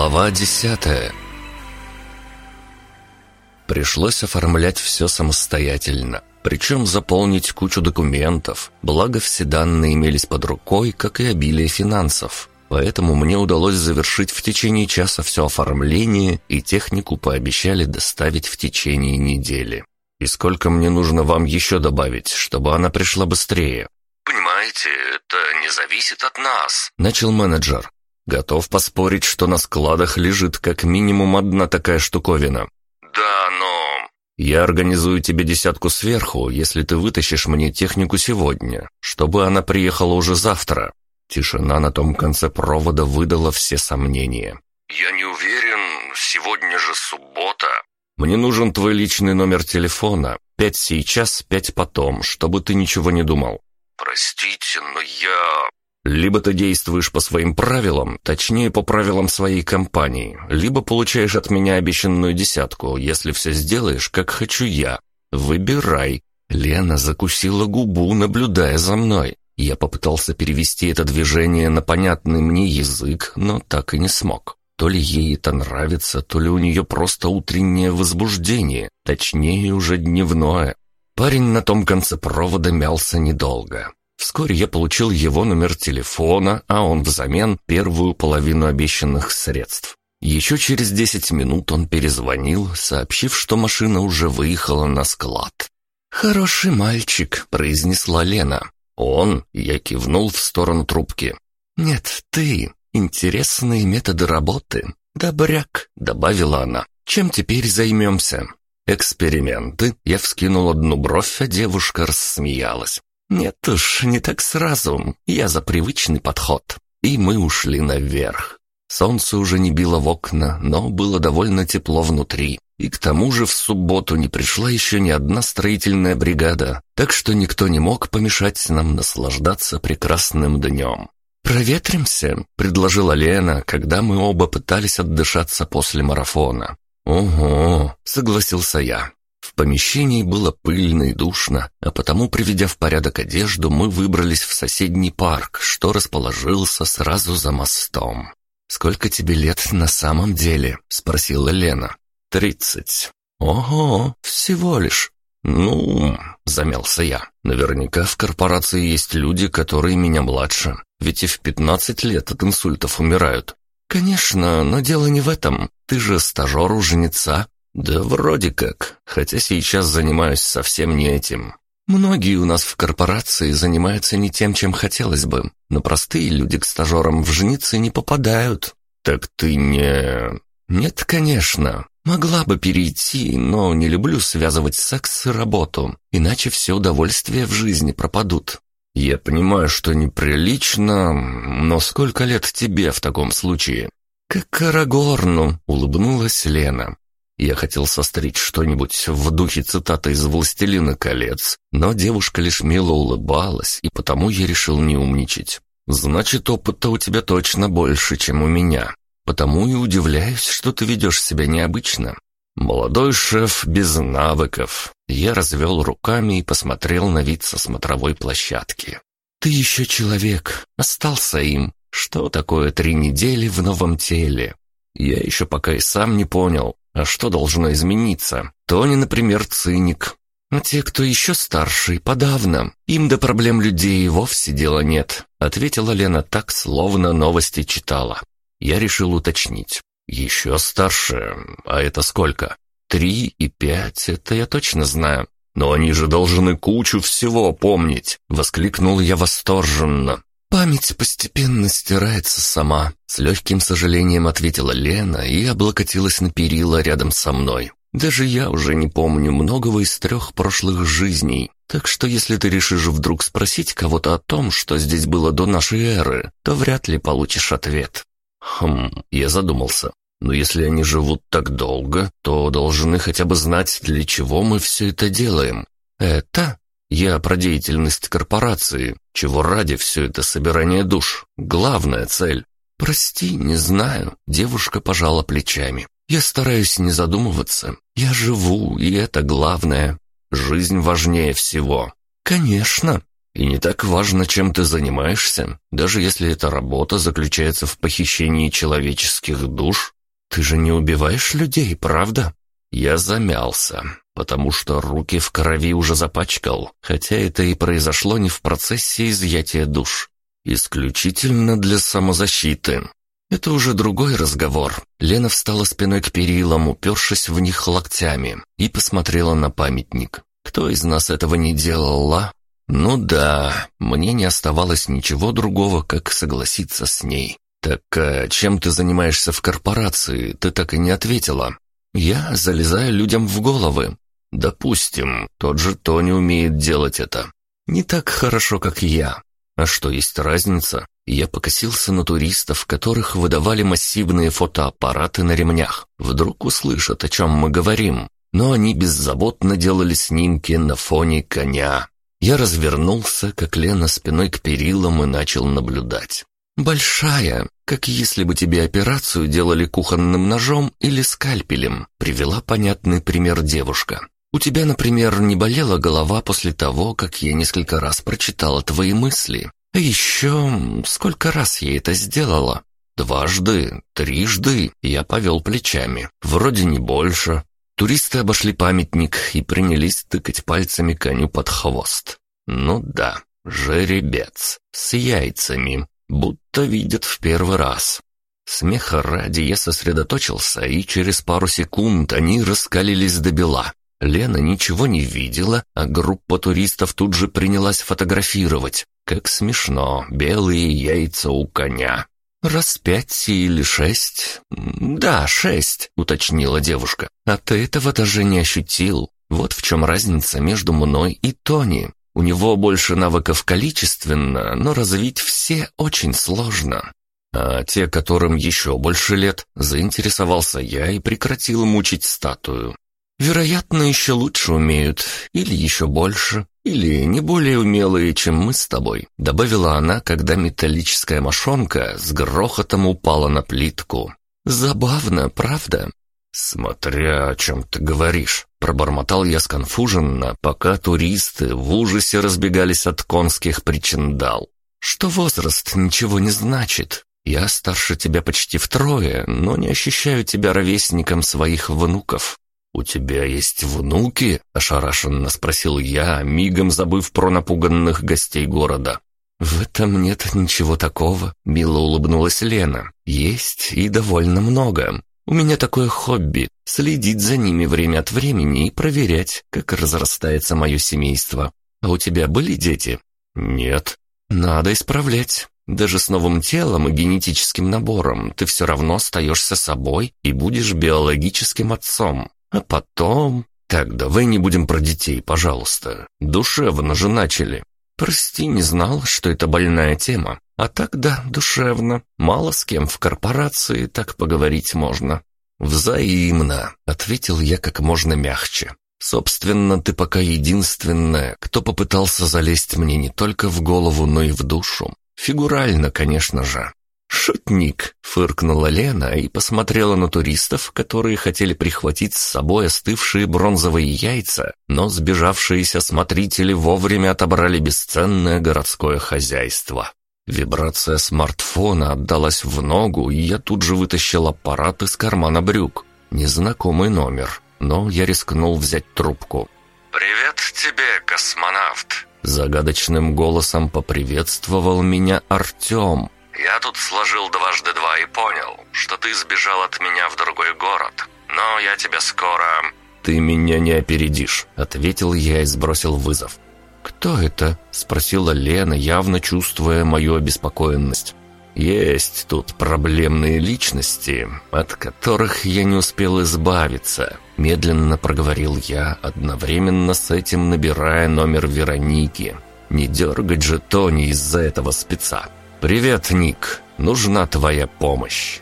Глава десятая Пришлось оформлять все самостоятельно, причем заполнить кучу документов, благо все данные имелись под рукой, как и обилие финансов. Поэтому мне удалось завершить в течение часа все оформление, и технику пообещали доставить в течение недели. «И сколько мне нужно вам еще добавить, чтобы она пришла быстрее?» «Понимаете, это не зависит от нас», — начал менеджер. «Готов поспорить, что на складах лежит как минимум одна такая штуковина». «Да, но...» «Я организую тебе десятку сверху, если ты вытащишь мне технику сегодня, чтобы она приехала уже завтра». Тишина на том конце провода выдала все сомнения. «Я не уверен, сегодня же суббота». Мне нужен твой личный номер телефона. Пять сейчас, пять потом, чтобы ты ничего не думал. Простите, но я... Либо ты действуешь по своим правилам, точнее, по правилам своей компании, либо получаешь от меня обещанную десятку, если все сделаешь, как хочу я. Выбирай. Лена закусила губу, наблюдая за мной. Я попытался перевести это движение на понятный мне язык, но так и не смог. То ли ей это нравится, то ли у нее просто утреннее возбуждение, точнее уже дневное. Парень на том конце провода мялся недолго. Вскоре я получил его номер телефона, а он взамен первую половину обещанных средств. Еще через десять минут он перезвонил, сообщив, что машина уже выехала на склад. «Хороший мальчик», — произнесла Лена. «Он?» — я кивнул в сторону трубки. «Нет, ты. «Интересные методы работы. Добряк», — добавила она. «Чем теперь займемся?» «Эксперименты?» Я вскинул одну бровь, а девушка рассмеялась. «Нет уж, не так сразу. Я за привычный подход». И мы ушли наверх. Солнце уже не било в окна, но было довольно тепло внутри. И к тому же в субботу не пришла еще ни одна строительная бригада, так что никто не мог помешать нам наслаждаться прекрасным днем. «Проветримся», — предложила Лена, когда мы оба пытались отдышаться после марафона. «Ого», — согласился я. В помещении было пыльно и душно, а потому, приведя в порядок одежду, мы выбрались в соседний парк, что расположился сразу за мостом. «Сколько тебе лет на самом деле?» — спросила Лена. «Тридцать». «Ого, всего лишь. «Ну...» — замялся я. «Наверняка в корпорации есть люди, которые меня младше. Ведь и в пятнадцать лет от инсультов умирают». «Конечно, но дело не в этом. Ты же стажер у женица». «Да вроде как, хотя сейчас занимаюсь совсем не этим. Многие у нас в корпорации занимаются не тем, чем хотелось бы, но простые люди к стажерам в женицы не попадают». «Так ты не...» «Нет, конечно. Могла бы перейти, но не люблю связывать секс и работу, иначе все удовольствия в жизни пропадут. Я понимаю, что неприлично, но сколько лет тебе в таком случае? Как Карагорну, улыбнулась Лена. Я хотел сострить что-нибудь в духе цитаты из «Властелина колец», но девушка лишь мило улыбалась, и потому я решил не умничать. «Значит, опыта у тебя точно больше, чем у меня. Потому и удивляюсь, что ты ведешь себя необычно. Молодой шеф без навыков. Я развел руками и посмотрел на вид со смотровой площадки. Ты еще человек, остался им. Что такое три недели в новом теле? Я еще пока и сам не понял, а что должно измениться? Тони, например, циник. А те, кто еще старше, подавно. Им до проблем людей вовсе дела нет, ответила Лена так, словно новости читала. Я решил уточнить. Еще старше, а это сколько? Три и пять, это я точно знаю. Но они же должны кучу всего помнить, воскликнул я восторженно. Память постепенно стирается сама, с легким сожалением ответила Лена и облокотилась на перила рядом со мной. Даже я уже не помню многого из трех прошлых жизней, так что если ты решишь вдруг спросить кого-то о том, что здесь было до нашей эры, то вряд ли получишь ответ. Хм, я задумался. Но если они живут так долго, то должны хотя бы знать, для чего мы все это делаем. Это? Я про деятельность корпорации. Чего ради все это собирание душ? Главная цель. Прости, не знаю. Девушка пожала плечами. Я стараюсь не задумываться. Я живу, и это главное. Жизнь важнее всего. Конечно. И не так важно, чем ты занимаешься, даже если эта работа заключается в похищении человеческих душ. Ты же не убиваешь людей, правда? Я замялся, потому что руки в крови уже запачкал, хотя это и произошло не в процессе изъятия душ. Исключительно для самозащиты. Это уже другой разговор. Лена встала спиной к перилам, упершись в них локтями, и посмотрела на памятник. Кто из нас этого не делал, а? Ну да, мне не оставалось ничего другого, как согласиться с ней. «Так а чем ты занимаешься в корпорации? Ты так и не ответила». «Я залезаю людям в головы». «Допустим, тот же Тони умеет делать это. Не так хорошо, как я. А что, есть разница?» Я покосился на туристов, которых выдавали массивные фотоаппараты на ремнях. Вдруг услышат, о чем мы говорим. Но они беззаботно делали снимки на фоне коня. Я развернулся, как Лена спиной к перилам и начал наблюдать. «Большая, как если бы тебе операцию делали кухонным ножом или скальпелем», привела понятный пример девушка. «У тебя, например, не болела голова после того, как я несколько раз прочитала твои мысли. А еще сколько раз я это сделала? Дважды, трижды я повел плечами. Вроде не больше. Туристы обошли памятник и принялись тыкать пальцами коню под хвост. Ну да, жеребец, с яйцами, будто видят в первый раз. Смеха ради я сосредоточился, и через пару секунд они раскалились до бела. Лена ничего не видела, а группа туристов тут же принялась фотографировать. Как смешно, белые яйца у коня. «Раз пять или шесть?» «Да, шесть», — уточнила девушка. «А ты этого даже не ощутил. Вот в чем разница между мной и Тони. У него больше навыков количественно, но развить все очень сложно. А те, которым еще больше лет, заинтересовался я и прекратил мучить статую. Вероятно, еще лучше умеют, или еще больше, или не более умелые, чем мы с тобой», — добавила она, когда металлическая мошонка с грохотом упала на плитку. «Забавно, правда?» «Смотря о чем ты говоришь», — пробормотал я сконфуженно, пока туристы в ужасе разбегались от конских причиндал. «Что возраст ничего не значит. Я старше тебя почти втрое, но не ощущаю тебя ровесником своих внуков. «У тебя есть внуки?» – ошарашенно спросил я, мигом забыв про напуганных гостей города. «В этом нет ничего такого», – мило улыбнулась Лена. «Есть и довольно много. У меня такое хобби – следить за ними время от времени и проверять, как разрастается мое семейство. А у тебя были дети?» «Нет». «Надо исправлять. Даже с новым телом и генетическим набором ты все равно остаешься собой и будешь биологическим отцом. А потом... Так, давай не будем про детей, пожалуйста. Душевно же начали. Прости, не знал, что это больная тема. А так да, душевно. Мало с кем в корпорации так поговорить можно. «Взаимно», — ответил я как можно мягче. «Собственно, ты пока единственная, кто попытался залезть мне не только в голову, но и в душу. Фигурально, конечно же. «Шутник!» — фыркнула Лена и посмотрела на туристов, которые хотели прихватить с собой остывшие бронзовые яйца, но сбежавшиеся смотрители вовремя отобрали бесценное городское хозяйство. Вибрация смартфона отдалась в ногу, и я тут же вытащил аппарат из кармана брюк. Незнакомый номер, но я рискнул взять трубку. «Привет тебе, космонавт!» Загадочным голосом поприветствовал меня Артем, я тут сложил дважды два и понял, что ты сбежал от меня в другой город. Но я тебя скоро...» «Ты меня не опередишь», — ответил я и сбросил вызов. «Кто это?» — спросила Лена, явно чувствуя мою обеспокоенность. «Есть тут проблемные личности, от которых я не успел избавиться», — медленно проговорил я, одновременно с этим набирая номер Вероники. «Не дергать же Тони из-за этого спеца». «Привет, Ник. Нужна твоя помощь».